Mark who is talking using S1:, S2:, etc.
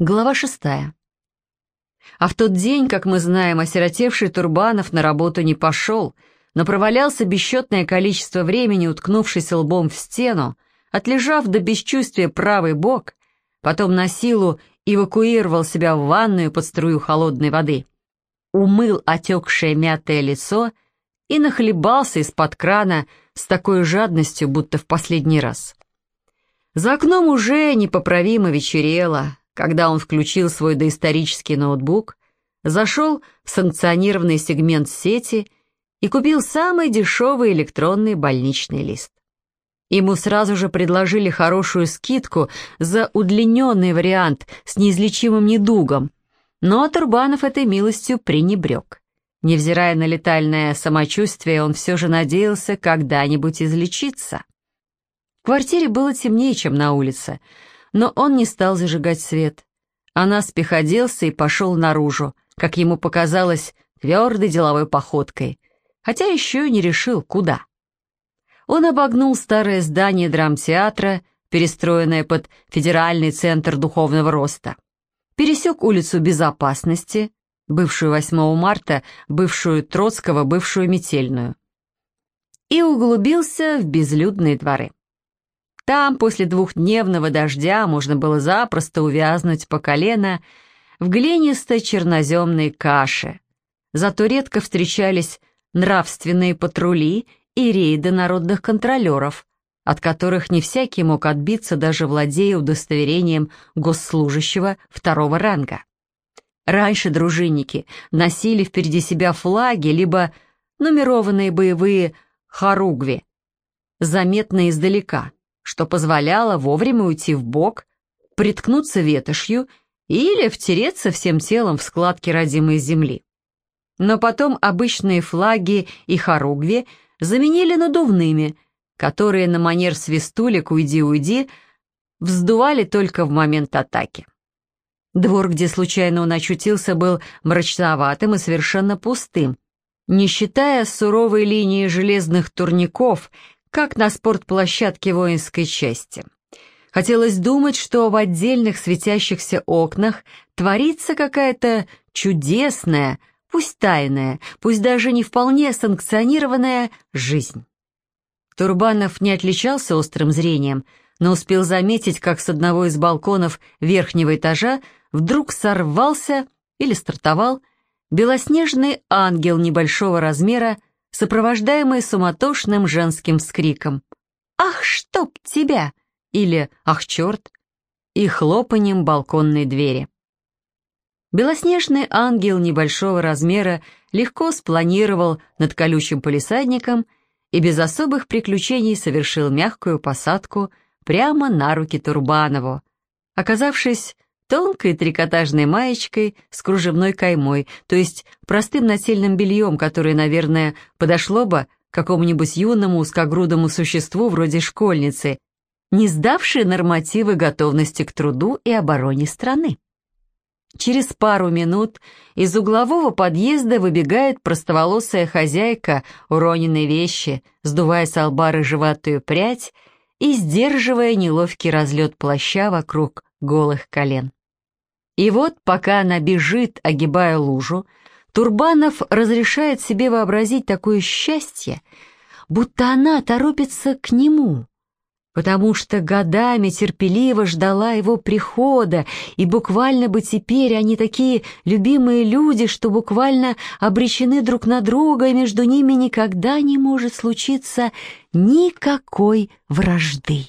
S1: Глава шестая. А в тот день, как мы знаем, осиротевший Турбанов на работу не пошел, но провалялся бесчетное количество времени, уткнувшись лбом в стену, отлежав до бесчувствия правый бок, потом на силу эвакуировал себя в ванную под струю холодной воды, умыл отекшее мятое лицо и нахлебался из-под крана с такой жадностью, будто в последний раз. За окном уже непоправимо вечерело, когда он включил свой доисторический ноутбук, зашел в санкционированный сегмент сети и купил самый дешевый электронный больничный лист. Ему сразу же предложили хорошую скидку за удлиненный вариант с неизлечимым недугом, но Турбанов этой милостью пренебрег. Невзирая на летальное самочувствие, он все же надеялся когда-нибудь излечиться. В квартире было темнее, чем на улице — но он не стал зажигать свет. Она спеходелся и пошел наружу, как ему показалось, твердой деловой походкой, хотя еще и не решил, куда. Он обогнул старое здание драмтеатра, перестроенное под Федеральный центр духовного роста, пересек улицу Безопасности, бывшую 8 марта, бывшую Троцкого, бывшую Метельную, и углубился в безлюдные дворы. Там после двухдневного дождя можно было запросто увязнуть по колено в глинистой черноземной каше. Зато редко встречались нравственные патрули и рейды народных контролеров, от которых не всякий мог отбиться, даже владея удостоверением госслужащего второго ранга. Раньше дружинники носили впереди себя флаги, либо нумерованные боевые хоругви, заметные издалека – что позволяло вовремя уйти в бок, приткнуться ветошью или втереться всем телом в складки родимой земли. Но потом обычные флаги и хоругви заменили надувными, которые на манер свистулек «Уйди-уйди» вздували только в момент атаки. Двор, где случайно он очутился, был мрачноватым и совершенно пустым, не считая суровой линии железных турников, как на спортплощадке воинской части. Хотелось думать, что в отдельных светящихся окнах творится какая-то чудесная, пусть тайная, пусть даже не вполне санкционированная жизнь. Турбанов не отличался острым зрением, но успел заметить, как с одного из балконов верхнего этажа вдруг сорвался или стартовал белоснежный ангел небольшого размера сопровождаемый суматошным женским вскриком «Ах, чтоб тебя!» или «Ах, черт!» и хлопанием балконной двери. Белоснежный ангел небольшого размера легко спланировал над колючим полисадником и без особых приключений совершил мягкую посадку прямо на руки Турбанову, оказавшись тонкой трикотажной маечкой с кружевной каймой, то есть простым нательным бельем, которое, наверное, подошло бы какому-нибудь юному узкогрудому существу вроде школьницы, не сдавшей нормативы готовности к труду и обороне страны. Через пару минут из углового подъезда выбегает простоволосая хозяйка уроненной вещи, сдувая с лба рыжеватую прядь и сдерживая неловкий разлет плаща вокруг голых колен. И вот, пока она бежит, огибая лужу, Турбанов разрешает себе вообразить такое счастье, будто она торопится к нему, потому что годами терпеливо ждала его прихода, и буквально бы теперь они такие любимые люди, что буквально обречены друг на друга, и между ними никогда не может случиться никакой вражды.